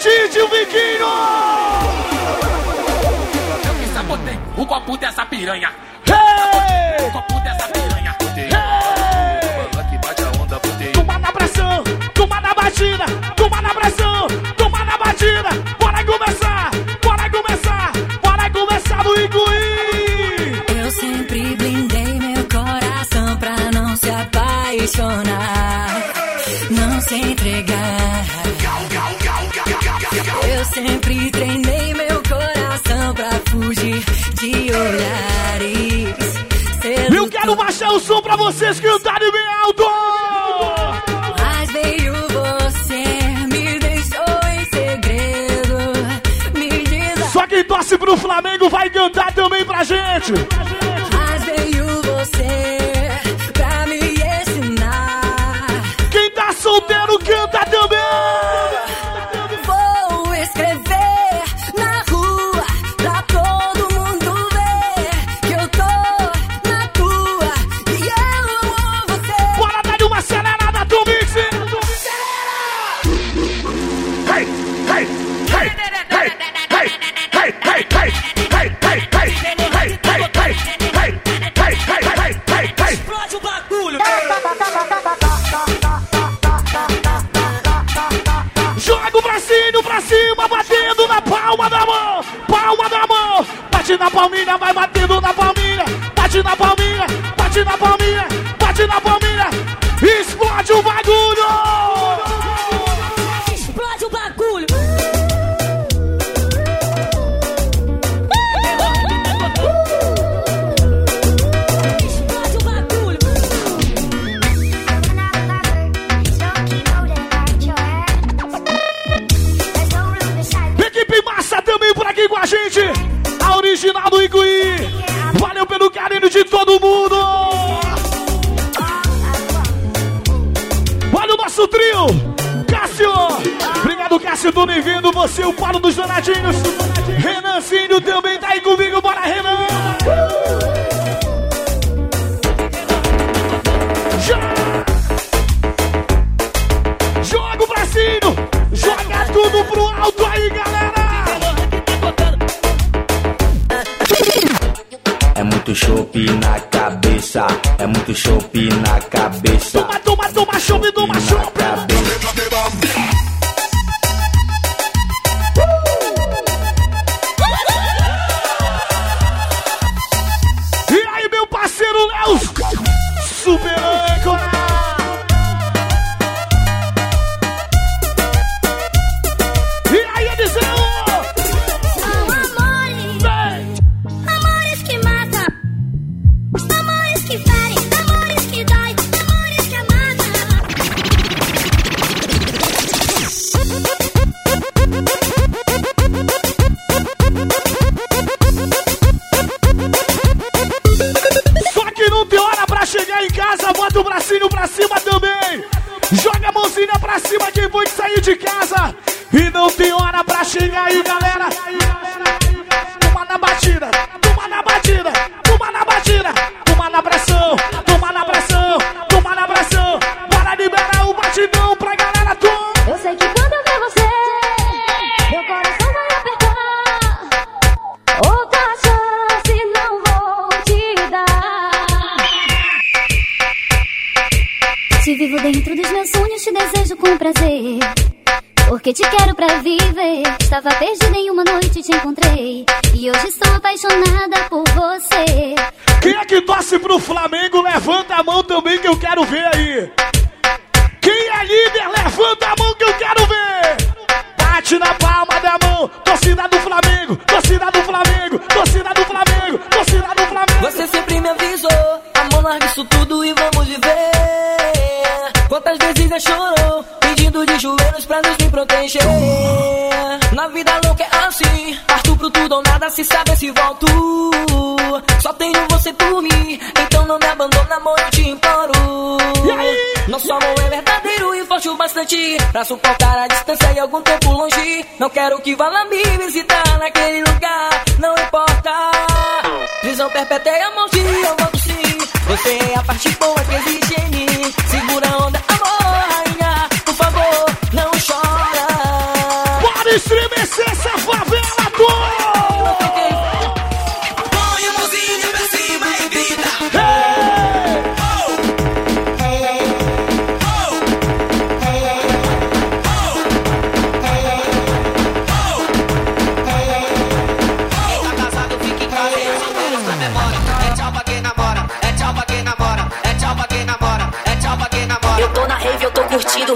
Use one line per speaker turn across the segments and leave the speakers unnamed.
Tite, o Viquinho!
Eu que sabotei o copo dessa piranha.
Hey!
O copo dessa piranha.
Hey! Toma na pressão, toma na batida, toma na pressão, toma na batida. Bora começar, bora começar, bora começar no Iguí.
Eu sempre blindei meu coração pra não se apaixonar, não se entregar. Eu sempre treinei meu coração pra fugir de olhares.
Eu quero baixar o som pra vocês cantarem bem alto.
Mas veio você, me deixou em segredo. Me diz
Só quem torce pro Flamengo vai cantar também pra gente.
Mas na
palminha, vai batendo na palminha, bate na palminha, nosso trio. Cássio. Obrigado, Cássio. Tô nem vendo você, o Paulo dos Donadinhos. Renancinho também tá aí comigo. Bora, Renan. Já. Joga o bracinho. Joga tudo pro alto aí, galera.
É muito chope na cabeça, é muito chope na cabeça.
Toma, toma, toma, chope, toma,
isso tudo e vamos viver. Quantas vezes já chorou, pedindo de joelhos pra me proteger. Na vida louca é assim, parto pro tudo ou nada, se sabe se volto. Só tenho você por mim, então não me abandona, amor, eu te imploro.
E aí?
Nosso amor é verdadeiro e forte o bastante Pra suportar a distância e algum tempo longe. Não quero que vá lá me visitar naquele lugar Não importa. Prisão perpétua é a morte, eu volto sim Você é a parte boa que existe em mim. Segura a onda,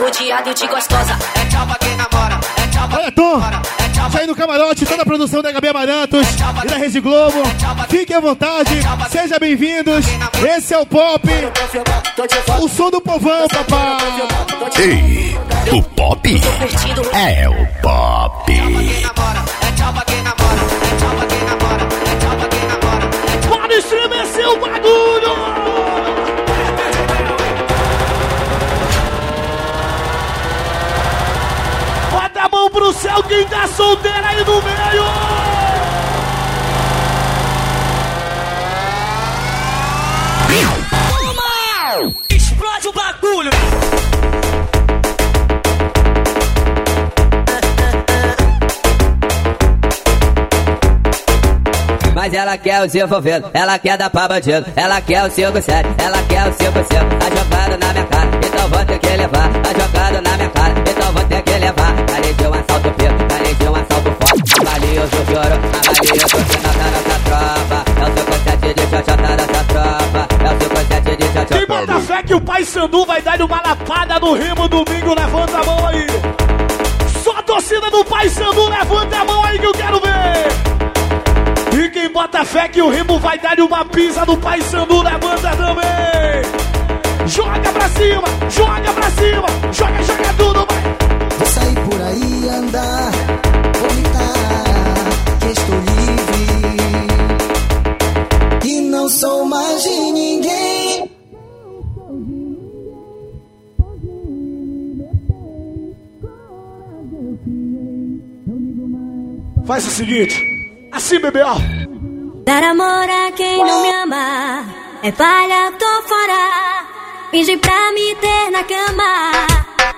rodeado de gostosa. É tchau pra quem namora, é tchau pra
Olha, Tom, já aí no camarote, toda a produção da HB Amarantos e da Rede Globo. Fiquem à vontade, sejam bem-vindos. Esse é o Pop, o som do povão, papai.
Ei, o pop é o pop.
namora, é tchau pra quem namora, é tchau pra quem namora, é tchau pra quem namora. É tchau
Pode estremecer o bagulho. Pro céu quem tá solteiro aí no meio.
Explode o bagulho!
Mas ela quer o desenvolvendo, ela quer dar pra bandido, ela quer o 5-7, ela quer o 5-5, tá jogando na minha cara, então vou ter que levar, tá jogando na minha cara, então vou ter que levar. De um assalto cara de um assalto forte, avalioso de ouro, avalioso que não tá nessa tropa, é o 5-7 de xoxota nessa tropa, é o 5-7 de
Quem
xoxota.
bota fé que o Pai Sandu vai dar uma lapada no Rimo domingo, levanta a mão aí. Só a torcida do Pai Sandu, levanta a mão aí que eu quero ver. E quem bota fé que o Rimo vai dar uma pisa no Pai Sandu, seguinte, assim, bebê, ó.
Dar amor a quem não me ama é palha, tô fora. Finge pra me ter na cama,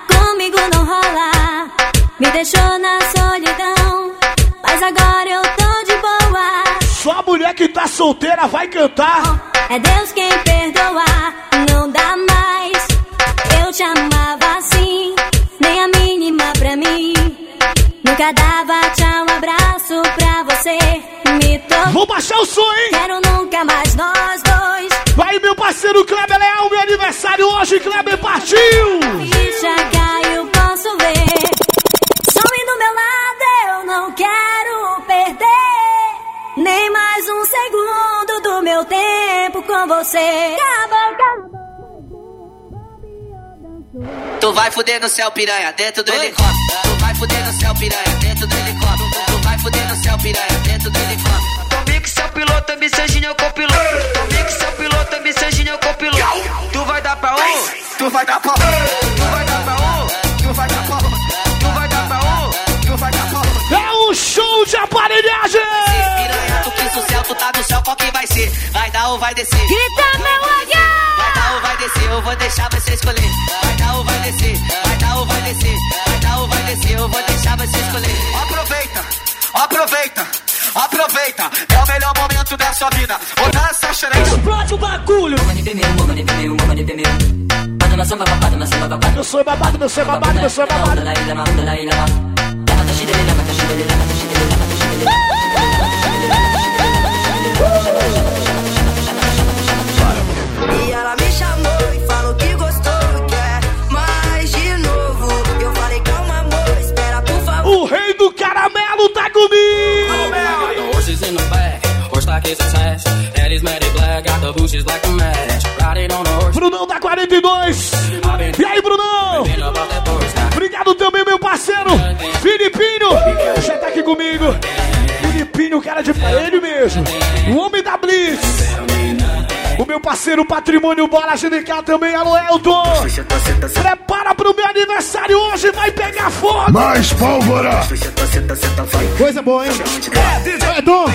comigo não rola. Me deixou na solidão, mas agora eu tô de boa.
Só a mulher que tá solteira vai cantar.
É Deus quem perdoa, não dá mais. Eu te amava assim, nem a mínima pra mim. Nunca dava tchau,
Vou baixar o som, hein?
Quero nunca mais nós dois.
Vai, meu parceiro Kleber Leal, meu aniversário hoje, Kleber partiu!
Ficha caiu, posso ver. Some do meu lado, eu não quero perder. Nem mais um segundo do meu tempo com você. Acabou, acabou.
Tu vai fuder no céu, piranha, dentro do helicóptero. Tu vai fuder no céu, piranha, dentro do helicóptero. Tu vai fuder no céu, piranha, dentro do helicóptero. Seu piloto, me seja eu copiloto. Comigo, seu piloto, me seja eu copiloto. Tu vai dar pra um, tu vai dar pra um. Tu vai dar pra um, tu vai dar pra um. Tu vai dar pra um, tu vai dar pra um.
É um show de aparelhagem!
Piranha, tu quis o céu, tu tá no céu, qual que vai ser? Vai dar ou vai descer?
Grita, meu águia!
Vai dar ou vai descer, eu vou deixar você escolher. Vai dar ou vai descer, vai dar ou vai descer, vai dar ou vai descer, eu vou deixar você escolher. Aproveita, aproveita, aproveita, é o melhor momento da sua vida. Vou dar essa xereca. Explode o bagulho.
Eu sou babado, eu sou babado, eu sou babado.
E ela me chamou e falou que gostou e quer mais de novo. Eu falei calma amor, espera por favor.
Brunão da 42!
I've been
E aí, Brunão? Obrigado também, meu parceiro! Filipinho! Já tá aqui comigo! Filipinho, cara de ele mesmo! O homem da Blitz! O meu parceiro Patrimônio Bola GDK também, alô Elton! Prepara pro meu aniversário hoje, vai pegar fogo!
Mais pólvora!
Coisa boa, hein? É, Dom,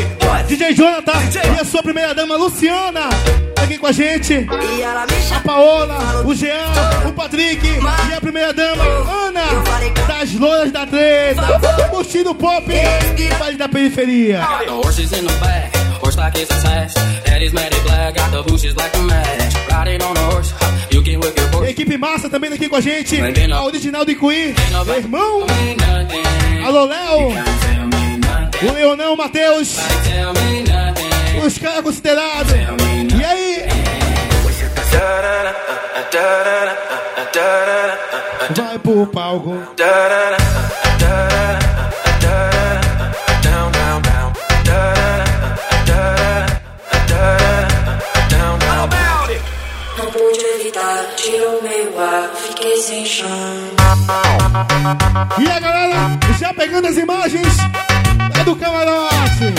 DJ Jonathan e a sua primeira dama, Luciana, tá aqui com a gente. A. Paola, o Jean, o Patrick e a primeira dama, Ana, das lojas da treta, curtindo pop, vale da periferia.
Got the horses in the back, horse like it's attached. Daddy's matted black, got the bushes like a match. Riding on a horse, you can whip your horse.
Equipe massa também aqui com a gente, a original do Icuí, meu irmão, alô Léo, o Leonão, Matheus, os caras considerados. E aí? Vai pro palco.
Fiquei sem chão.
E a galera já pegando as imagens é do camarote.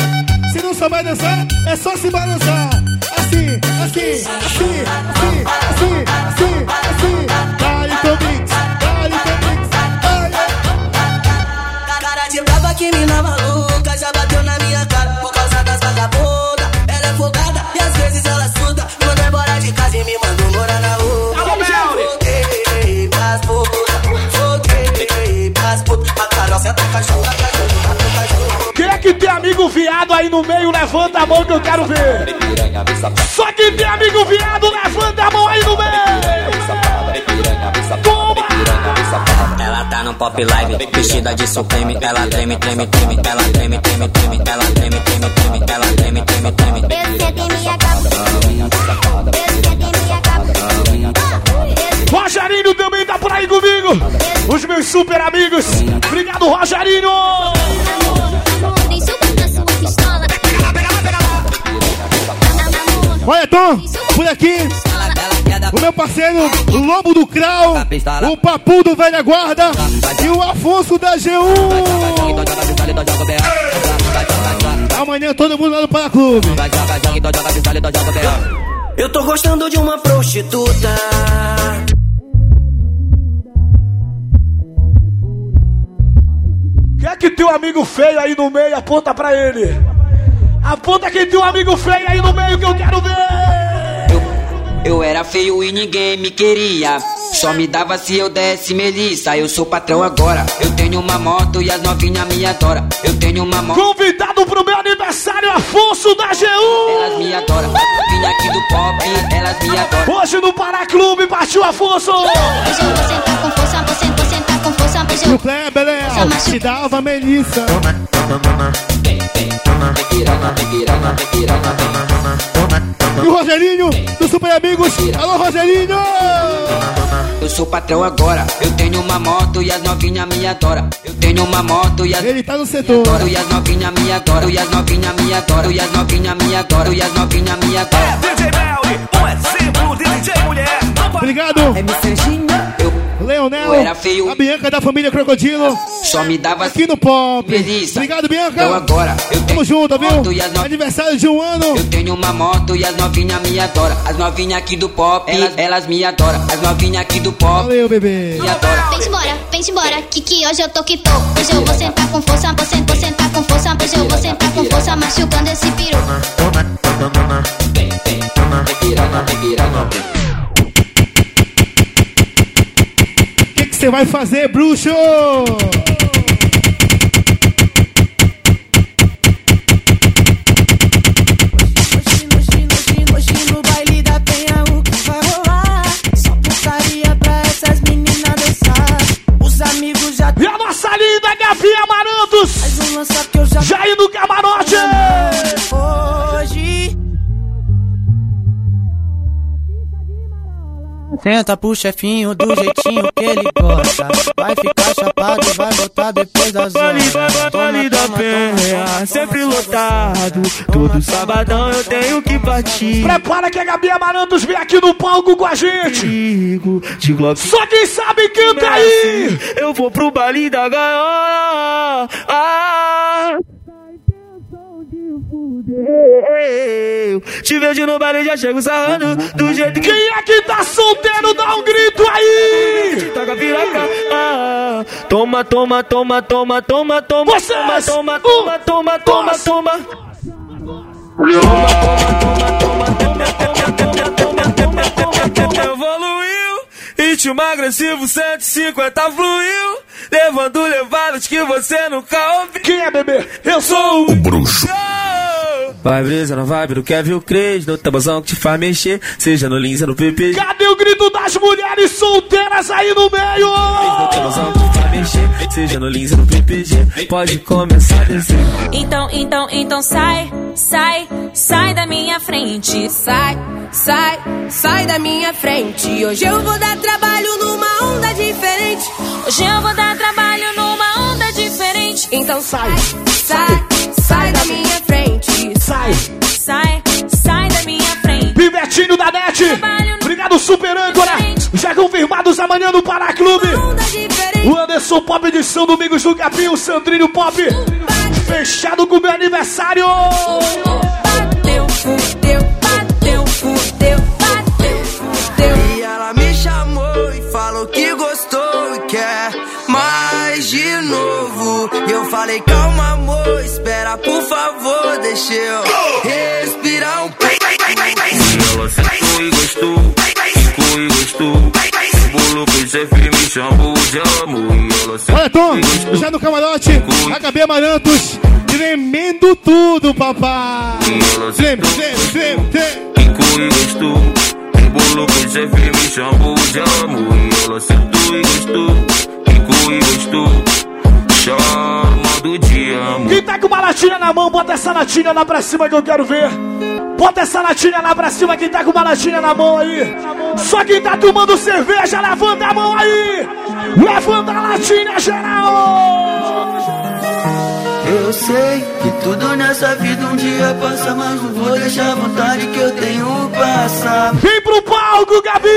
Se não souber dançar, é só se balançar. Assim, assim, assim, assim, assim, assim, assim. Dá-lhe teu mix, dá-lhe teu mix. Ai, ai.
Cara de brava que mina maluca já
Quem é que tem amigo viado aí no meio? Levanta a mão que eu quero ver. Só quem tem amigo viado, levanta a mão aí no meio. Toma!
Ela tá no pop live, vestida de supreme. Ela treme, treme, treme. Ela treme, treme, treme. Ela treme, treme, treme. Ela treme, treme, treme.
Eu me acaba. Eu me.
Rogerinho também tá por aí comigo. Os meus super amigos. Obrigado, Rogerinho. Olha, Tom, por aqui. O meu parceiro, o Lobo do Crau, o Papu do Velha Guarda e o Afonso da G1. Amanhã todo mundo lá no Paraclube.
Eu tô gostando de uma prostituta.
Que tem um amigo feio aí no meio? Aponta pra ele. Aponta quem tem um amigo feio aí no meio que eu quero ver.
Eu, eu era feio e ninguém me queria. Só me dava se eu desse melissa. Eu sou patrão agora. Eu tenho uma moto e as novinhas me adoram. Eu tenho uma moto.
Convidado pro meu aniversário, Afonso da
Elas
G1.
me adoram. Vim aqui do pop, elas me adoram.
Hoje no Paraclube, partiu Afonso.
Hoje eu vou sentar com força, vou sentar,
O Kleber Léo, te dava Melissa. E o Rogerinho, do Super Amigos. Alô, Rogerinho.
Eu sou patrão agora. Eu tenho uma moto e as novinhas me adoram. Eu tenho uma moto e as
Ele tá no setor.
adoro e as novinhas me adoram. E as novinhas me adoram. E as novinhas me adoram. E as novinhas me adoram.
DJ Melly, um exemplo de DJ mulher.
Obrigado,
Eu
Leonel.
Era feio.
A Bianca da família Crocodilo.
só me dava
Aqui no Pop. Obrigado,
Então
Bianca.
agora eu tenho
Tamo junto,
moto
viu?
e as no-
Aniversário de um ano.
Eu tenho uma moto e as novinhas me adoram. As novinhas aqui do pop, elas, elas me adoram. As novinhas aqui do pop
Valeu, bebê.
me adoram.
Vem embora, vem embora, que que hoje eu tô que tô. Hoje eu vou sentar com força, vou sentar, vou sentar com força. Hoje eu vou sentar com força, machucando esse peru.
Vem, vem, vem piranha, vem piranha, vem.
O que
dançar. Os amigos já
E a nossa linda Gabi Amarantos.
um já
indo camarote.
Senta pro chefinho do jeitinho que ele gosta. Vai ficar chapado e vai voltar depois das horas.
Vale da penha, sempre lotado. Todo sabadão eu tenho que partir.
Prepara que a Gabi Amarantos vem aqui no palco com a gente. Só quem sabe canta aí.
Eu vou pro baile da gaiola. Ah. Te vejo no baile, já chego sarrando do jeito que
Quem é que tá solteiro, dá um grito aí.
toca piroca. Ah. Toma, toma, toma, toma, toma, toma,
Vocês!
toma,
Um,
toma, toma, toma,
dois.
toma. Evoluiu, ritmo agressivo 150 fluiu, levando levadas que você nunca ouviu.
Quem é, bebê? Eu sou o...
Bruxo.
Vai brisa na vibe do Kevin Cres, no tabuzão que te faz mexer, seja no Lins ou no PP.
Cadê o grito das mulheres solteiras aí no meio?
No tabuzão que te faz mexer, seja no Lins ou no PPG, pode começar a descer.
Então, então, então sai, sai,
sai da minha frente. Sai, sai, sai da minha frente. Hoje eu vou dar trabalho numa onda diferente. Hoje eu vou dar trabalho numa onda diferente. Então sai, sai, sai
Anderson Pop edição Domingos do Capim, o Sandrinho Pop. Fechado com o meu aniversário.
Bateu, fudeu, bateu, fudeu, bateu, fudeu.
E ela me chamou e falou que gostou e quer mais de novo. E eu falei, calma, amor, espera, por favor, deixa eu respirar um pouco.
E ela sentou e gostou, ficou e gostou. O bolo que chefe me chamou
Olha, Tom, já no camarote, HB Amarantos, tremendo tudo, papai. Treme, treme, treme.
O bolo que chefe me chamou de amor. E ela sentou e gostou,
latinha na mão, bota essa latinha lá pra cima que eu quero ver. Bota essa latinha lá pra cima, quem tá com uma latinha na mão aí. Só quem tá tomando cerveja, levanta a mão aí. Levanta a latinha, geral.
Eu sei que tudo nessa vida um dia passa, mas não vou deixar a vontade que eu tenho passar.
Vem pro palco, Gabi.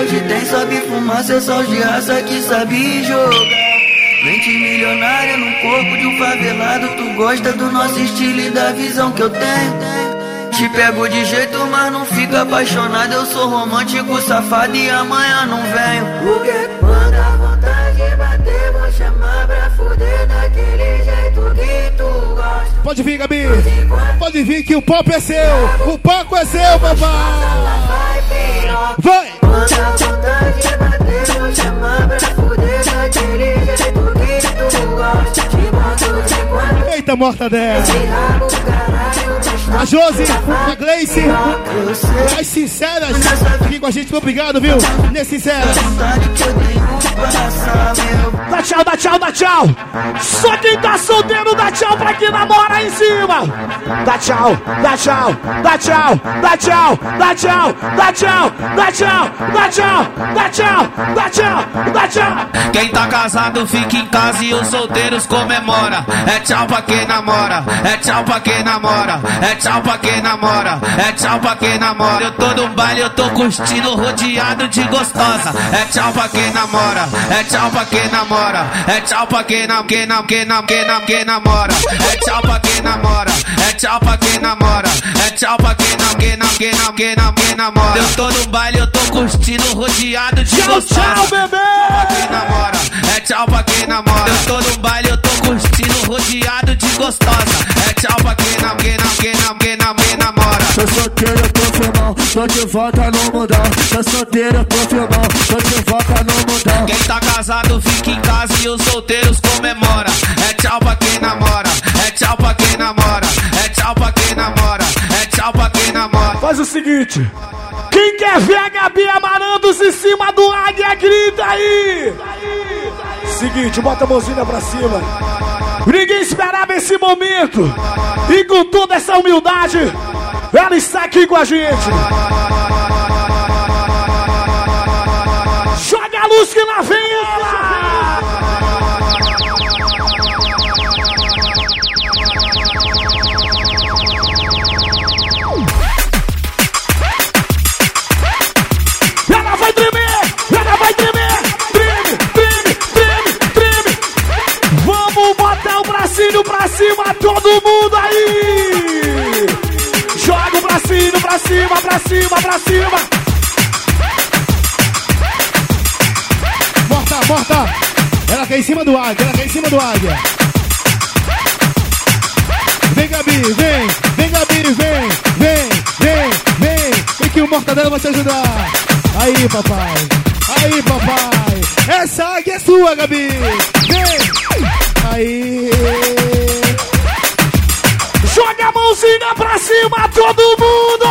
Hoje tem sobe fumaça, é só de raça que sabe jogar. Mente milionária no corpo de um favelado, tu gosta do nosso estilo e da visão que eu tenho. Te pego de jeito, mas não fica apaixonado. Eu sou romântico, safado e amanhã não venho. Porque quando a vontade bater, vou chamar pra fuder daquele jeito que tu gosta.
Pode vir, Gabi. Pode vir que o pop é seu. O palco é seu, papai. Vai.
Quando a vontade bater, vou chamar pra fuder daquele jeito
Eita,
caralho, gostoso.
A Josi, a Gleice, as sinceras. Aqui com a gente, obrigado, viu? Nesse sinceras. Tchau. Só quem tá solteiro dá tchau pra quem namora em cima. Dá tchau, dá tchau, dá tchau, dá tchau, dá tchau, dá tchau, dá tchau, dá tchau, dá tchau, dá tchau, dá tchau.
Quem tá casado fica em casa e os solteiros comemora. É tchau pra quem namora, é tchau pra quem namora, é tchau pra quem namora, é tchau pra quem namora. Eu tô no baile, eu tô curtindo rodeado de gostosa. É tchau pra quem namora, é tchau pra quem namora, é tchau pra quem nam, quem nam, quem nam, quem nam, quem namora. É tchau pra quem namora, é tchau pra quem namora, é tchau pra quem nam, quem nam, quem nam, quem nam, quem namora. Eu tô no baile, eu tô curtindo rodeado de
Tchau,
gostosa
tchau, bebê.
quem namora, é tchau pra quem namora. Eu tô no baile, eu tô curtindo rodeado de gostosa. É tchau pra quem nam, quem nam, quem nam, quem nam, quem namora.
Tô solteiro, eu tô firmão, tô de volta no mundão. Tô solteiro, eu tô firmão, tô de volta no mundão.
Quem tá casado fica em casa e os solteiros comemora. É tchau pra quem namora, é tchau pra quem namora, é tchau pra quem namora, é tchau pra quem namora.
Faz o seguinte. Quem quer ver a Gabi Amarantos em cima do águia, grita aí. Seguinte, bota a mãozinha pra cima. Ninguém esperava esse momento. E com toda essa humildade, ela está aqui com a gente. Joga a luz que lá vem ela. Ela vai tremer, ela vai tremer. Treme, treme, treme, treme. Vamos botar o bracinho pra cima, todo mundo aí. Pra cima, pra cima, pra cima. Morta, morta. Ela quer em cima do águia, ela quer em cima do águia. Vem, Gabi, vem, vem, Gabi, vem, vem, vem, vem. Vem que o mortadela vai te ajudar. Aí, papai. Aí, papai. Essa águia é sua, Gabi. Vem. Aí. Joga a mãozinha pra cima, todo mundo.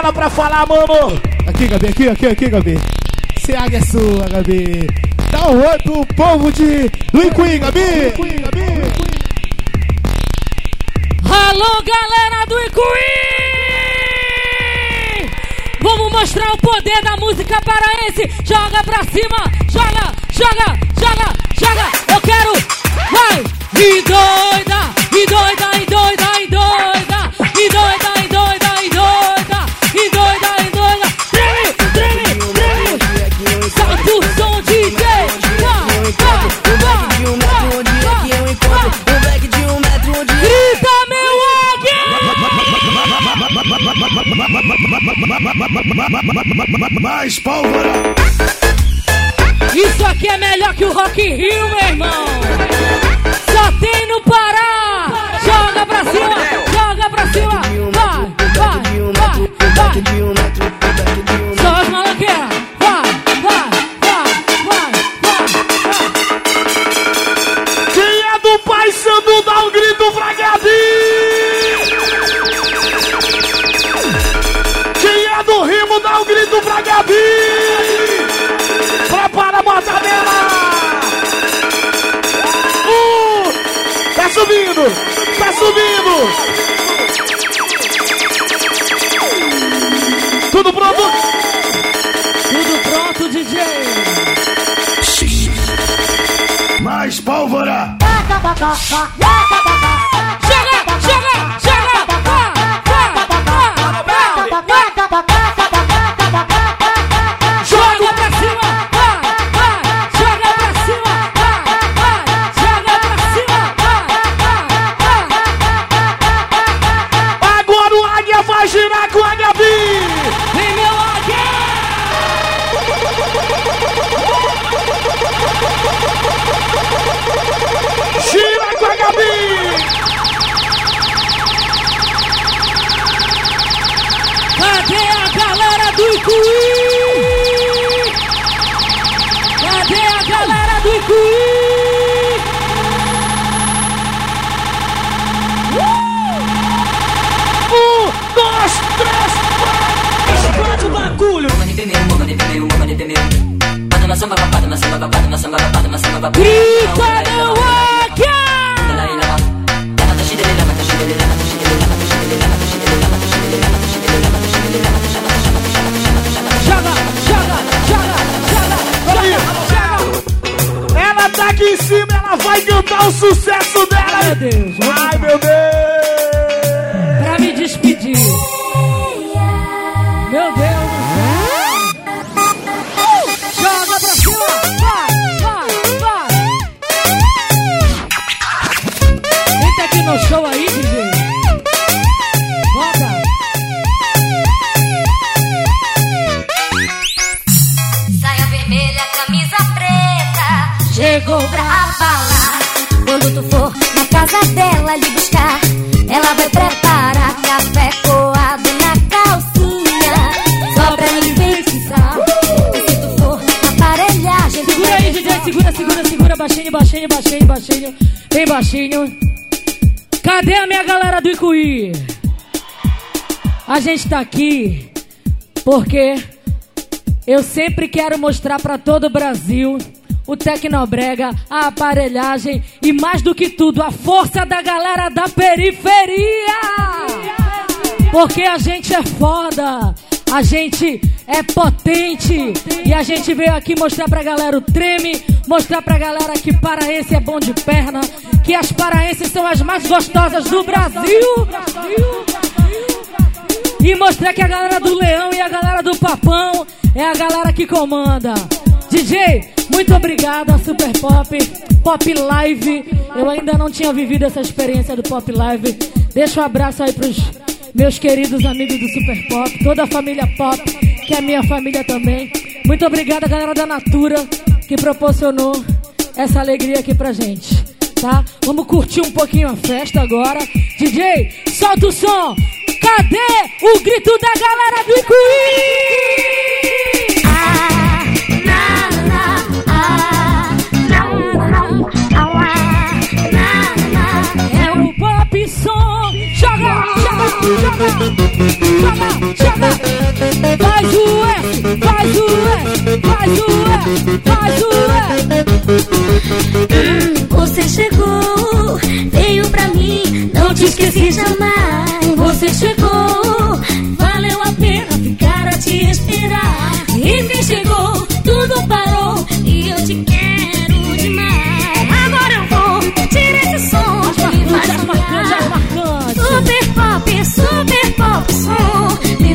Ela pra falar, mano.
Aqui, Gabi, aqui, aqui, aqui, Gabi. Se águia é sua, Gabi. Dá um oi pro povo de Luicuí, Gabi.
Alô, galera do Icuí! Vamos mostrar o poder da música paraense. Joga pra cima, joga, joga, joga, joga. Eu quero, vai, e doida, e doida, e doida, e
Mais pólvora!
Isso aqui é melhor que o Rock Rio, meu irmão. Só tem no Pará. Joga pra cima, joga pra cima. Vai, vai, vai, vai.
Tudo pronto?
Tudo pronto, DJ.
Mais pólvora!
Grita, meu águia! Joga, joga, joga, joga,
Peraí. Ela tá aqui em cima, ela vai cantar o sucesso dela!
Meu Deus,
Ai, meu Deus!
Baixinho. Cadê a minha galera do Icuí? A gente tá aqui porque eu sempre quero mostrar pra todo o Brasil o Tecnobrega, a aparelhagem e mais do que tudo, a força da galera da periferia. Porque a gente é foda, a gente é potente e a gente veio aqui mostrar pra galera o treme, mostrar pra galera que paraense é bom de perna, que as paraenses são as mais gostosas do Brasil. E mostrar que a galera do Leão e a galera do Papão é a galera que comanda. DJ, muito obrigada, Super Pop, Pop Live. Eu ainda não tinha vivido essa experiência do Pop Live. Deixa um abraço aí pros meus queridos amigos do Super Pop, toda a família Pop, que é minha família também. Muito obrigada, galera da Natura, que proporcionou essa alegria aqui pra gente. Tá? Vamos curtir um pouquinho a festa agora. DJ, solta o som. Cadê o grito da galera do Icuí? É chama, chama, chama. Faz o S, faz o S, faz o S, faz o
S. Você chegou, veio pra mim, não te esqueci jamais. Você chegou.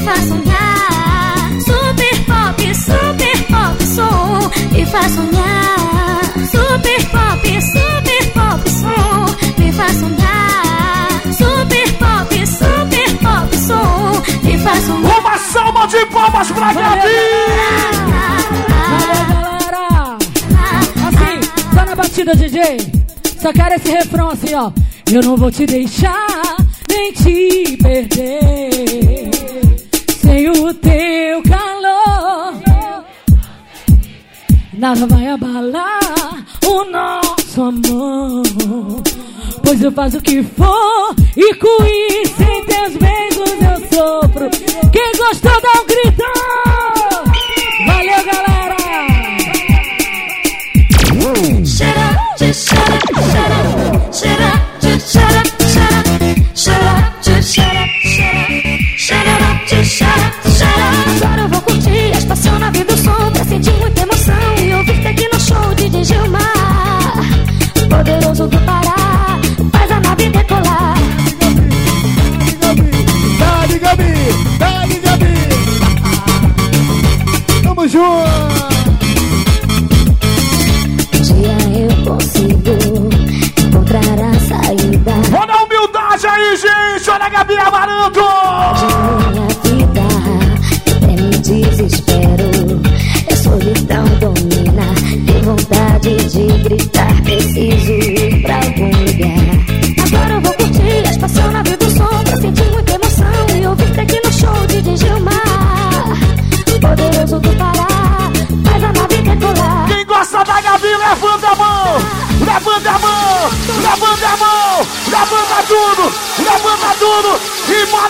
Faz sonhar. Super pop, super pop som, me faz sonhar. Super pop, super pop som, me faz sonhar. Super pop, super pop som, me faz sonhar.
Uma salva de palmas pra Gabi!
Assim, só na batida, DJ. Só quero esse refrão assim, ó. Eu não vou te deixar, nem te Nada vai abalar o nosso amor. Pois eu faço o que for e com isso em teus beijos eu sofro. Quem gostou dá um grito!
Tamo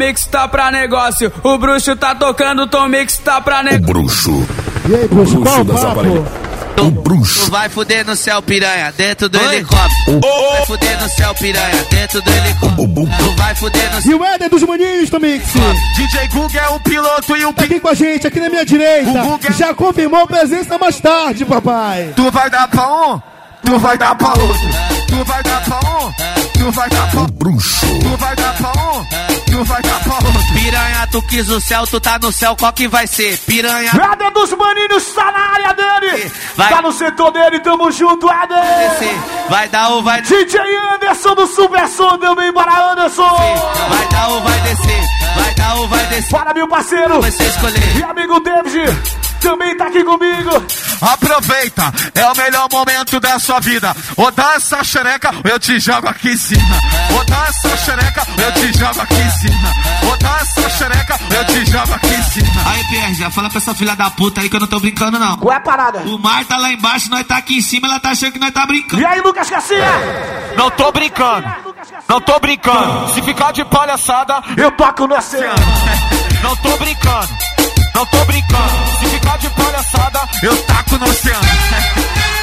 Mix tá pra negócio.
O bruxo tá tocando, o Tom Mix tá pra negócio.
Bruxo.
E aí, bruxo, o
das
papo?
aparelhas. O bruxo.
Tu vai fuder no céu, piranha, dentro do helicóptero. Tu vai fuder no céu, piranha, dentro do helicóptero. Tu vai fuder no
E o Éder dos Maninhos também,
DJ Google é o piloto e o
Tá aqui com a gente, aqui na minha direita. Já confirmou presença mais tarde, papai.
Tu vai dar pra um, tu vai dar pra outro. Tu vai dar pra um, tu vai dar pra bruxo. Tu vai dar pra um, vai dar pra outro.
Piranha, tu quis o céu, tu tá no céu, qual que vai ser? Piranha.
Éder dos Maninhos tá na área dele!
Vai.
Tá no setor dele, tamo junto, Éder!
descer. Vai dar ou vai
DJ Anderson do Super Som também, bora Anderson!
Vai dar ou vai descer. Vai dar ou vai descer.
Para, meu parceiro!
Você escolher.
E amigo David, também tá aqui comigo.
Aproveita, é o melhor momento da sua vida. Ou dá essa xereca, eu te jogo aqui em cima. Ou dá essa xereca, eu te jogo aqui em cima. Ou dá essa xereca, eu te jogo aqui em cima.
Aí, PR, já fala pra essa filha da puta aí que eu não tô brincando, não.
Qual é a parada?
O mar tá lá embaixo, nós tá aqui em cima, ela tá achando que nós tá brincando.
E aí, Lucas Garcia?
Não tô brincando, não tô brincando. Se ficar de palhaçada,
Eu toco no oceano.
não tô brincando, não tô brincando. Se ficar de palhaçada, eu taco no oceano.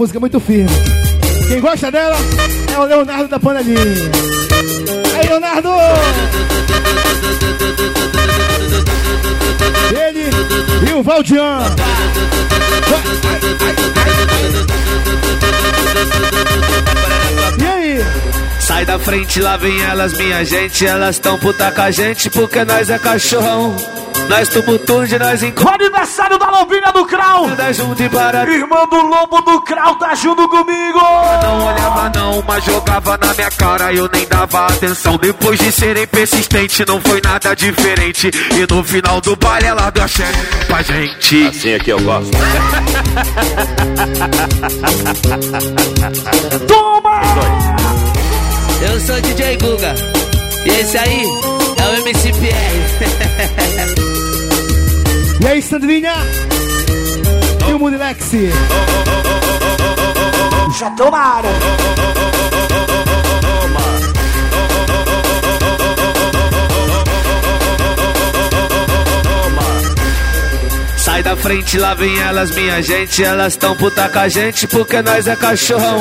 música muito firme. Quem gosta dela é o Leonardo da Panelinha. Aí, Leonardo! Ele e o Valdian. E aí?
Sai da frente, lá vem elas, minha gente. Elas tão puta com a gente porque nós é cachorrão. Nós tumultude, nós encontramos.
Aniversário da Lobinha do Crau.
junto e para.
Irmã do Lobo do Crau tá junto comigo.
Não olhava não, mas jogava na minha cara eu nem dava atenção. Depois de serem persistente, não foi nada diferente. E no final do baile ela deu a chefe pra gente.
Assim é que eu gosto.
Toma!
Eu sou DJ Guga. E esse aí é o MC PR.
E aí, Sandrinha? E o Munilex?
Já área.
Sai da frente, lá vem elas, minha gente. Elas tão puta com a gente porque nós é cachorrão.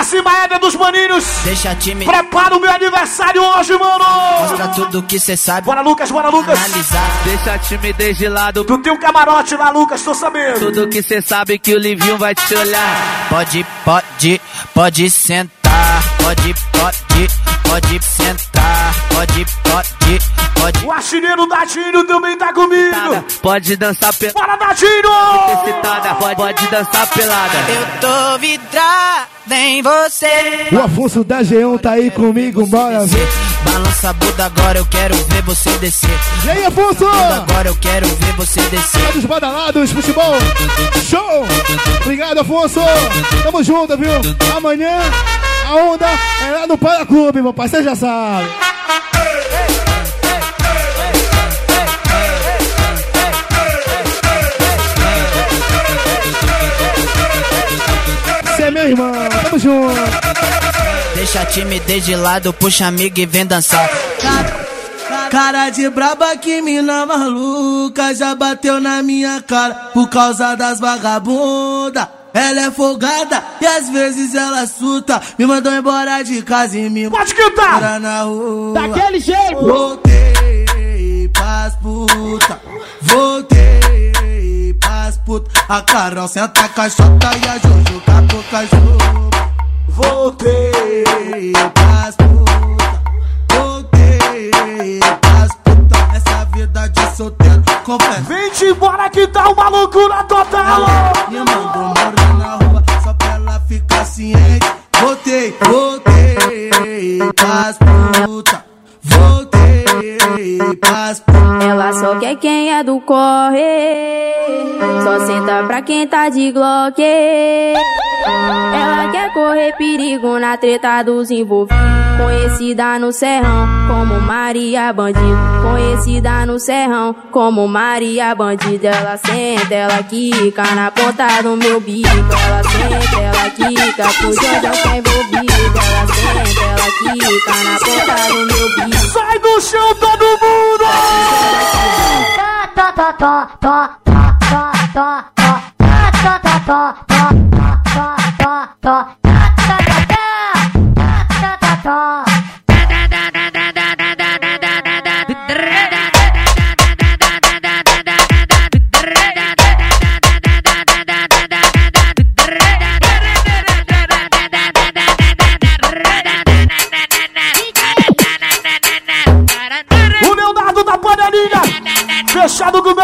Pra cima, Éder dos maninhos!
Deixa time.
Prepara o meu aniversário hoje, mano!
Mostra tudo que cê sabe.
Bora, Lucas, bora, Lucas!
Analisar.
Deixa a timidez de lado.
Tu tem um camarote lá, Lucas, tô sabendo!
Tudo que cê sabe que o Livinho vai te olhar.
Pode, pode, pode sentar. Pode, pode, pode sentar. Pode, pode, pode.
O artilheiro Dadinho também tá comigo!
Pode dançar pelada.
Bora, Dadinho!
Excitada, pode, pode dançar pelada.
Eu tô vidrada em você.
O Afonso da G1 tá aí comigo, bora ver.
Balança a bunda agora, eu quero ver você descer.
E aí, Afonso?
Agora, eu quero ver você descer.
Lá dos badalados, futebol, show! Obrigado, Afonso! Tamo junto, viu? Amanhã a onda é lá no Paraclube, meu pai, você já sabe. Você é meu irmão, tamo junto.
Deixa a timidez de lado, puxa amigo e vem dançar.
Cara de braba que mina maluca já bateu na minha cara por causa das vagabunda. Ela é folgada e às vezes ela suta. Me mandou embora de casa e me
Pode cantar!
na rua.
Daquele jeito!
Voltei pras puta. Voltei pras puta. A Carol senta a caixota e a Jojo tá com cachorro. Voltei pras puta. Voltei vida de solteiro, confesso.
Vem-te embora que tá uma loucura total!
Me mandou morar na rua só pra ela ficar ciente. Voltei, voltei pras puta. Voltei.
Ela só quer quem é do corre. Só senta pra quem tá de glock. Ela quer correr perigo na treta dos envolvidos. Conhecida no serrão como Maria Bandido. Conhecida no serrão como Maria Bandida. Ela senta, ela quica na ponta do meu bico. Ela senta, ela quica por onde eu tô envolvido. Ela senta, ela quica na ponta do meu bico.
Sai do chão todo mundo!
Tó, tó, tó, tó, tó, tó, tó, tó, tó, tó, tó, tó, tó, tó, tó,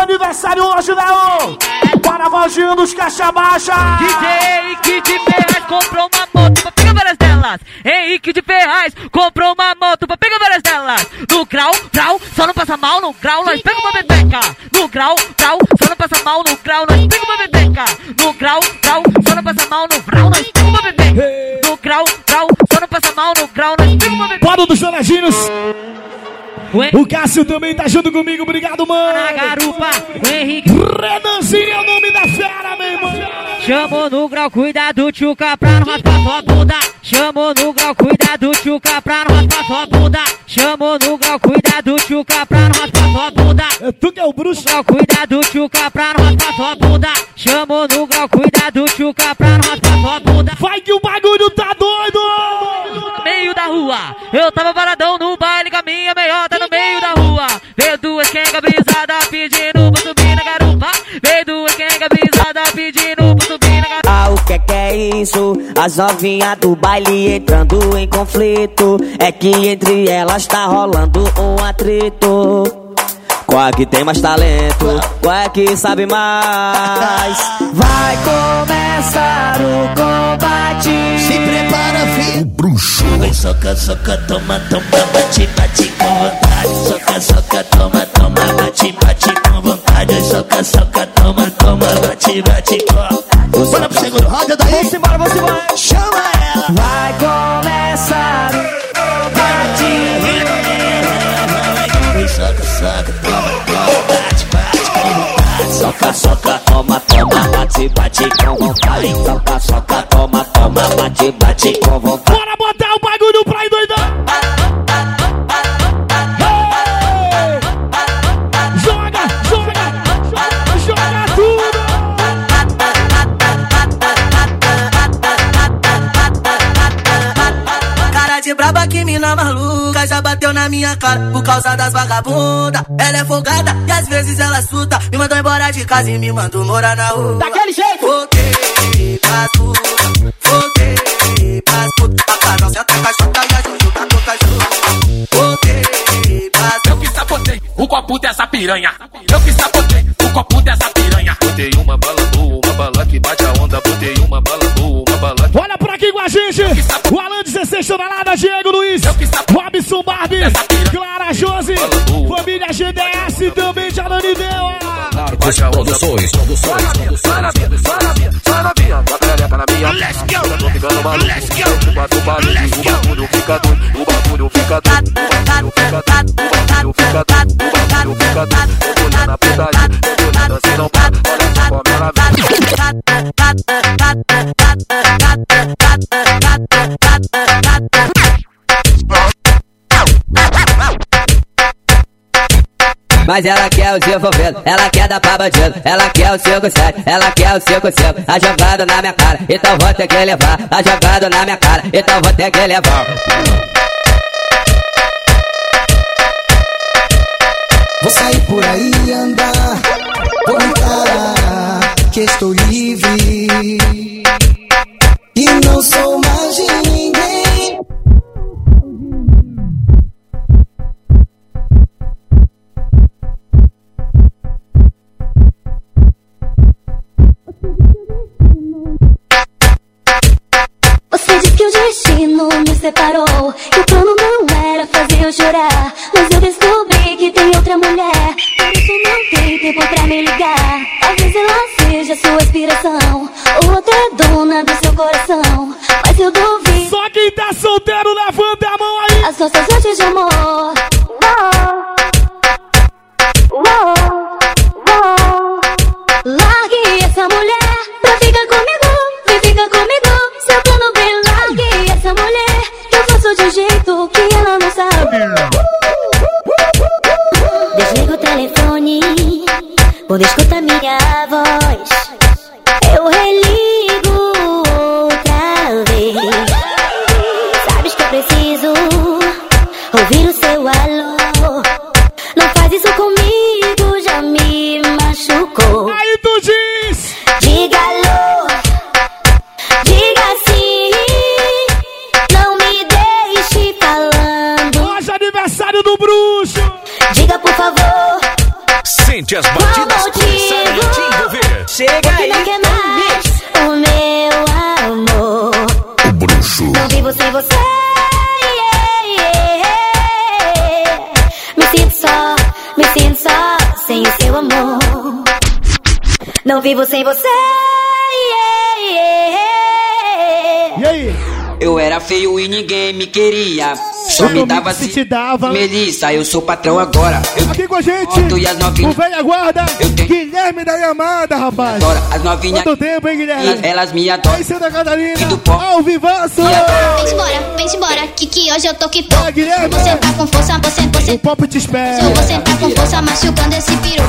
aniversário hoje, Léo. Para Valginho dos Caixa Baixa.
DJ Henrique de Ferraz comprou uma moto pra pegar várias delas. Henrique de Ferraz comprou uma moto pra pegar várias delas. No grau, grau, só não passa mal no grau, nós pega uma bebeca. No grau, grau, só não passa mal no grau, nós pega uma bebeca. No grau, grau, só não passa mal no grau, nós pega uma bebeca. No grau, grau, só não passa mal no grau, nós pega uma bebeca.
Para dos Donadinos. O Cássio também tá junto comigo, obrigado, mano.
Na garupa, o Henrique.
Renanzinho é o nome da fera, meu irmão.
Chamou no grau, cuidado, tchuca, pra não raspar sua bunda. Chamou no grau, cuidado, tchuca, pra não raspar sua bunda. Chamou no grau, cuidado, tchuca, pra não raspar sua bunda.
É tu que é o bruxo.
Grau, cuidado, tchuca, pra não raspar sua bunda. Chamou no grau, cuidado, tchuca, pra não raspar sua bunda.
Vai que o bagulho
rua, eu tava paradão no baile com a minha meiota no meio da rua. Veio duas quenga brisada pedindo pra subir na garupa. Veio duas quenga brisada pedindo pra subir na garupa.
Ah, o que é que é isso? As novinhas do baile entrando em conflito. É que entre elas tá rolando um atrito. Qual é que tem mais talento? Qual é que sabe mais? Vai começar o combate.
Se prepara, filho. O bruxo. Vai soca, soca, toma, toma, bate, bate com vontade. Soca, soca, toma, toma, bate, bate com vontade. Soca, soca, toma, toma, bate, bate bate, bate com vontade.
Bora botar o bagulho pra endoidar! Hey! Joga, joga, joga, joga tudo!
Cara de braba que mina maluca já bateu na minha cara por causa das vagabunda. Ela é folgada e às vezes ela suta. Me mandou embora de casa e me mandou morar na rua.
Daquele jeito!
Voltei voltei pras senta com e com pras
Eu que sabotei o copo dessa piranha. Eu que sabotei o copo dessa piranha. Botei uma bala boa, uma bala que bate a onda. Botei uma bala boa, uma bala que
Olha por aqui com a gente! O Alan 16 toneladas, Diego Luiz, Robson Barbie, Clara Josi, família GDS também de Alanideu!
bate a onda. Produções, produções, produções na minha Let's go, eu tô ficando maluco. Let's go, tuba, tuba, Let's go. o bagulho fica doido O bagulho fica doido O bagulho fica doido. O bagulho fica doido O bagulho fica doido. Olha na putaria Olha na cena, olha só como minha vida.
Mas ela quer o desenvolvendo, ela quer dar pra bandido, ela quer o 5-7, ela quer o 5-5, a jogada na minha cara, então vou ter que levar, a jogada na minha cara, então vou ter que levar.
Vou sair por aí e andar, vou que estou livre e não sou mais de ninguém.
Que o plano não era fazer eu chorar. Mas eu descobri que tem outra mulher. Por isso não tem tempo pra me ligar. Vezes ela seja sua inspiração, outra é dona do seu coração. Mas eu duvido.
Só quem tá solteiro, levanta a mão aí.
As nossas noites de amor. Sem você. yeah, yeah.
E aí?
Eu era feio e ninguém me queria. Só me dava
se
assim.
te dava.
Melissa, eu sou patrão agora. Eu
Aqui com a gente,
e
o velho guarda, Guilherme da Yamada, rapaz.
adoro as novinhas.
Quanto tempo, hein, Guilherme?
Elas, elas me adoram.
Aí, Santa Catarina,
E do pó.
ao vivaço.
Vem embora, vem embora, que que hoje eu tô que tô.
Guilherme.
Você tá com força, você, você.
O pop te espera.
Eu vou sentar com força, machucando esse peru.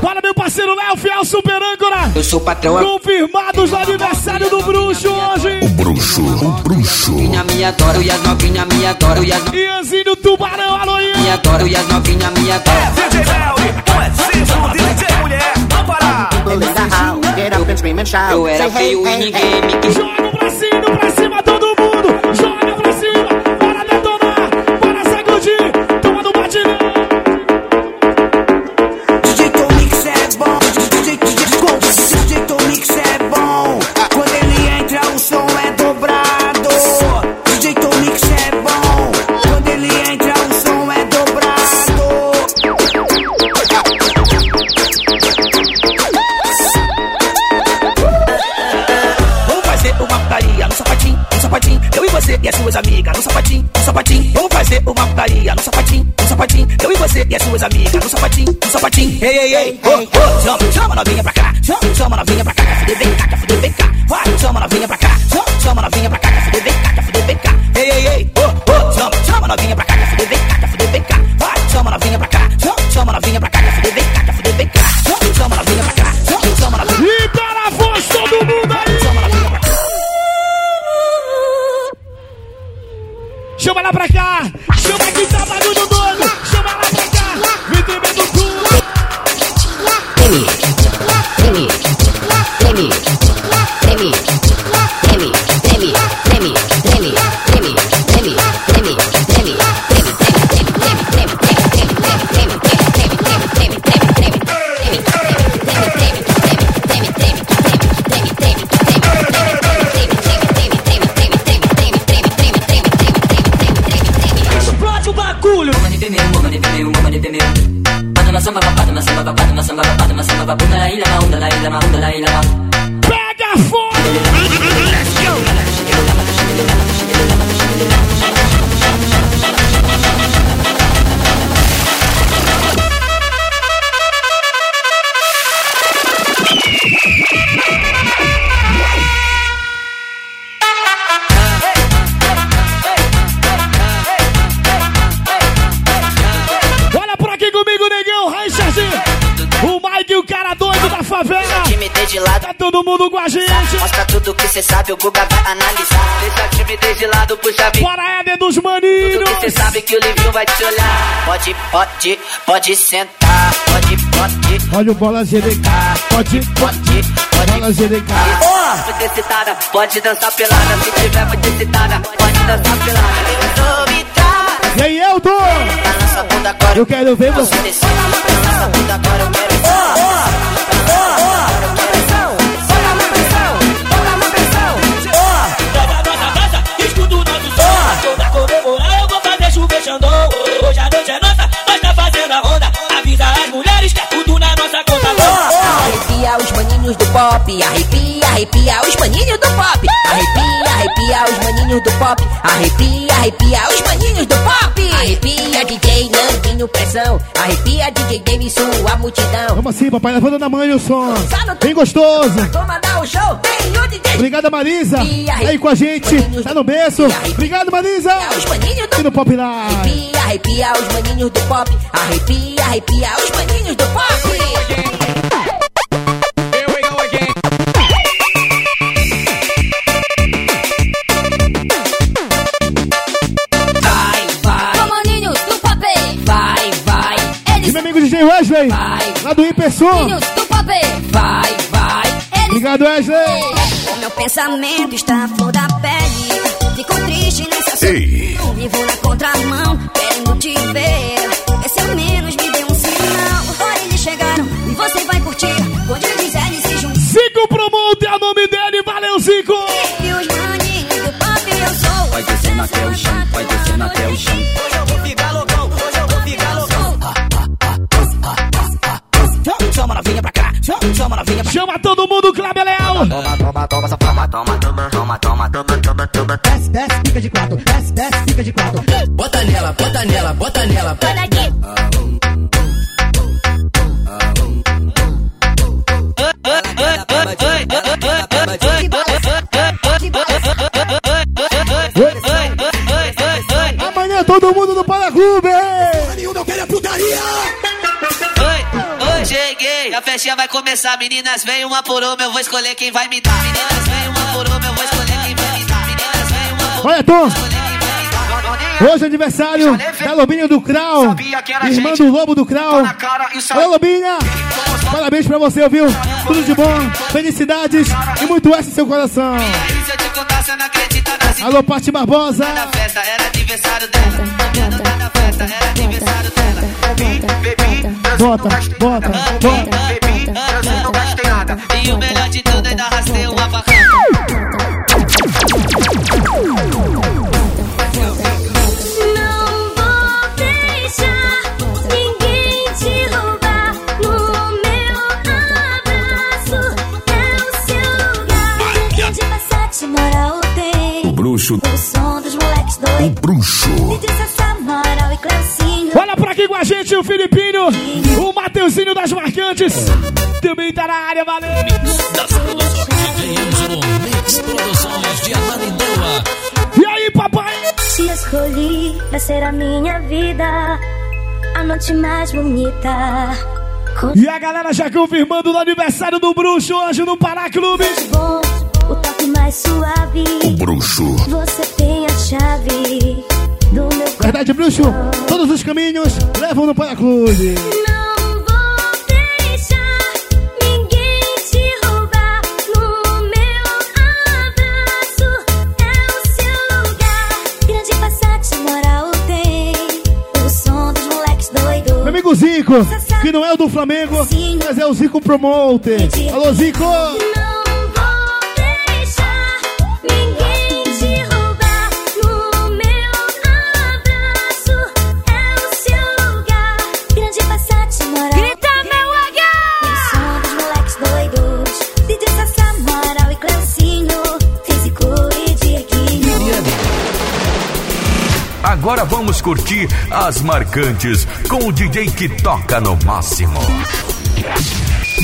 Bora, meu parceiro Léo, fiel super âncora.
Eu sou patrão agora.
Confirmados no aniversário do bruxo hoje.
O bruxo. O bruxo.
Novinha me adoram e as novinhas me adoram e as
Ianzinho Tubarão, alô Ian.
me adoram e as novinhas me adoram.
DJ Melly, um exemplo de DJ mulher. Não parar.
Eu era feio e ninguém me quis.
Joga pra com a gente.
Mostra tudo que cê sabe, o Guga vai analisar. Deixa a timidez de lado, puxa a
Bora, Éder dos maninhos.
Tudo que cê sabe que o livinho vai te olhar. Pode, pode, pode sentar. Pode, pode.
Olha o bola GDK. Pode, pode, bola GDK.
Muito excitada, pode dançar pelada. Se tiver muito excitada, pode dançar pelada. Eu sou.
E aí, Elton?
Agora.
Eu quero ver você.
Balança a bunda agora, eu quero
Escudo
pop. Arrepia, arrepia os maninhos do pop. Arrepia, arrepia os maninhos do pop. Arrepia, arrepia os maninhos do pop. Arrepia DJ Nandinho Pressão. Arrepia DJ Dave e sua multidão.
Vamos assim, papai, levando na mãe o som. Bem gostoso.
Toma, dá o show. Tem o DJ.
Obrigada, Marisa. Tá aí com a gente. Tá no berço. Obrigado, Marisa. E no Pop Live.
Arrepia, arrepia os maninhos do pop. Arrepia, arrepia os maninhos do pop.
Wesley. Lá do Hipersom.
Do pop.
Vai, vai.
Obrigado, Wesley.
O meu pensamento está à flor da pele. Fico triste nessa
Ei.
solidão. Vivo na contramão, querendo te ver. Vê se ao menos me dê um sinal. Agora eles chegaram e você vai curtir. Onde eles eles se juntam.
Zico Promote é o nome dele, valeu Zico!
E os maninhos do pop eu sou.
Vai descendo até o chão, vai descendo até o chão.
Hoje eu vou ficar chama, chama novinha
todo mundo, Cláudio Leal!
Toma, toma, toma, safada, toma, toma, toma, toma, toma, toma, toma.
Desce, desce, fica de quatro. Desce, desce, fica de quatro.
Bota nela, bota nela, bota nela.
Olha aqui.
A festinha vai começar, meninas. Vem uma por uma, eu vou escolher quem vai me dar. Meninas, vem uma por uma, eu vou escolher quem vai me dar. Meninas, vem uma por uma.
Olha, Tom. Hoje é aniversário da Lobinha do Crau. Irmã do Lobo do Crau. Olha, Lobinha. Parabéns pra você, viu? Tudo de bom, felicidades e muito S em seu coração. Alô, Pati Barbosa. Bota, bota, bota.
E o melhor de tudo, ainda rastei uma bacana.
Não vou deixar ninguém te roubar. No meu abraço é o.
O bruxo.
O som dos moleques
O
doidos.
bruxo.
E Clancinho.
Olha pra aqui com a gente o Filipinho, o Mateuzinho das Marcantes. Também tá na área, valeu!
Das produções de Ângelo Mix Produções de Ananindeua.
E aí, papai?
Te escolhi pra ser a minha vida. A noite mais bonita.
E a galera já confirmando no aniversário do Bruxo hoje no Pará Clube.
bom, o toque mais suave.
O bruxo.
Você tem a chave do meu
Verdade, bruxo. Todos os caminhos levam no Paraclube.
Não
amigo Zico, que não é o do Flamengo, mas é o Zico Promoter. Alô, Zico.
Agora vamos curtir as marcantes com o DJ que toca no máximo.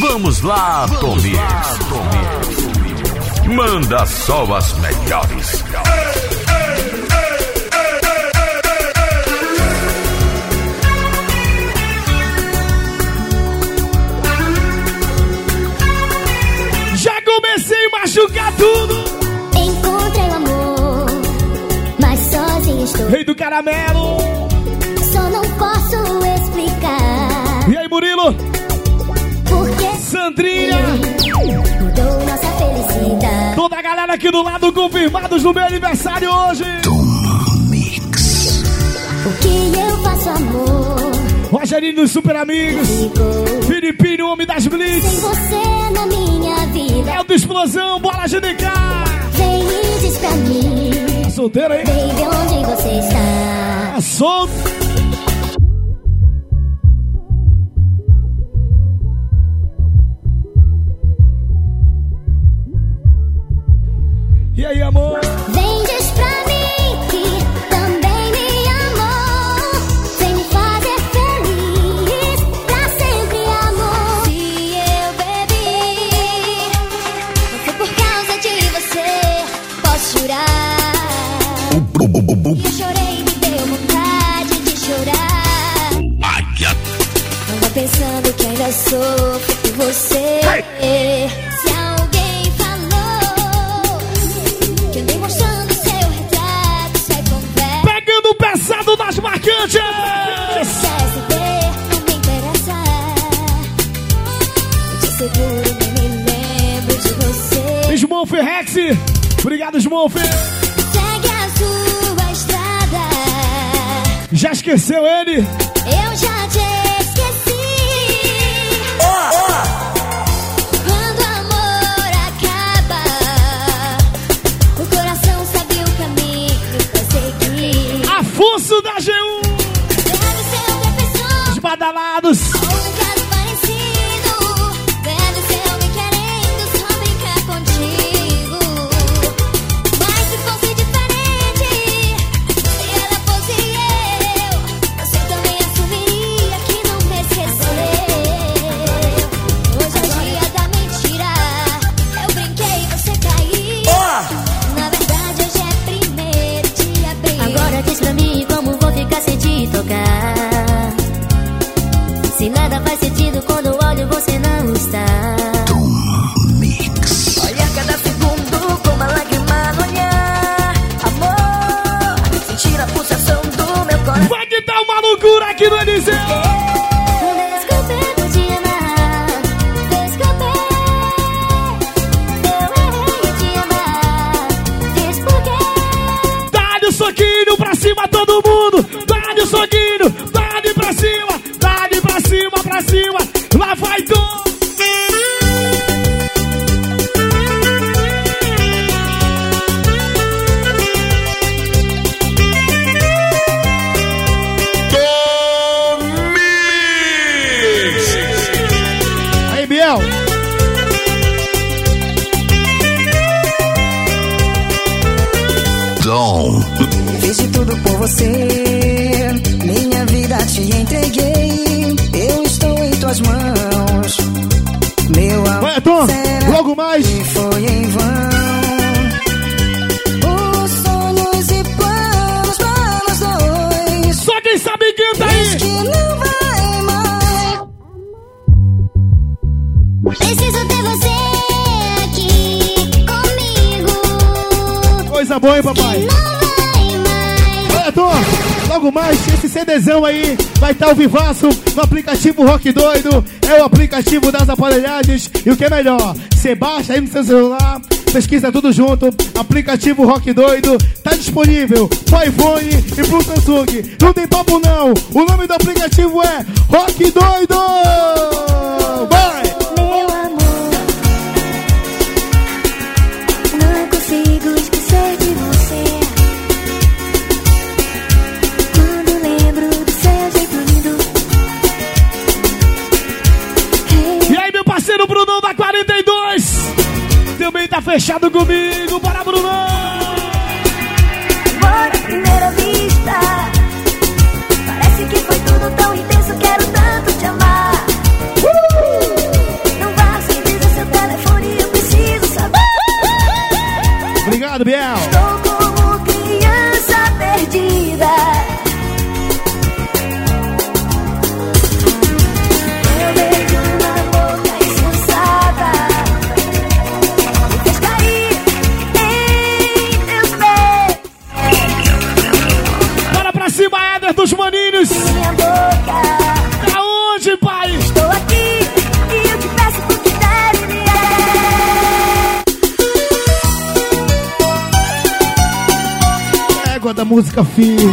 Vamos lá, Tomix. Manda só as melhores.
Já comecei a machucar tudo. Rei do caramelo.
Só não posso explicar
E aí, Murilo?
porque
Sandrinha.
mudou nossa felicidade.
Toda a galera aqui do lado confirmados no meu aniversário hoje.
O que eu faço, amor?
Rogerinho dos Super Amigos. Filipinho, homem das Blitz.
Sem você na minha vida.
É o do Explosão, bola GDK.
Vem e diz pra mim.
Solteiro aí?
Baby, onde você está?
Tá
seguro, nem me lembro de você.
Smolf Rex. Obrigado, Smolf.
Segue a sua estrada.
Já esqueceu ele?
Eu já te esqueci. Quando o amor acaba, o coração sabe o caminho pra seguir.
Afonso da G1.
Preciso ter você aqui comigo.
Coisa boa, hein, papai? Olha, Tom, logo mais, esse CDzão aí vai estar ao vivaço no aplicativo Rock Doido. É o aplicativo das aparelhagens. E o que é melhor, você baixa aí no seu celular, pesquisa tudo junto. Aplicativo Rock Doido tá disponível pro iPhone e pro Samsung. Não tem papo não. O nome do aplicativo é Rock Doido. Vai! Parceiro Brunão da 42? Também tá fechado comigo. Bora, Brunão!
À primeira vista. Parece que foi tudo tão intenso, quero tanto te amar. Não vá sem dizer seu telefone, eu preciso saber.
Obrigado, Biel. Música firme.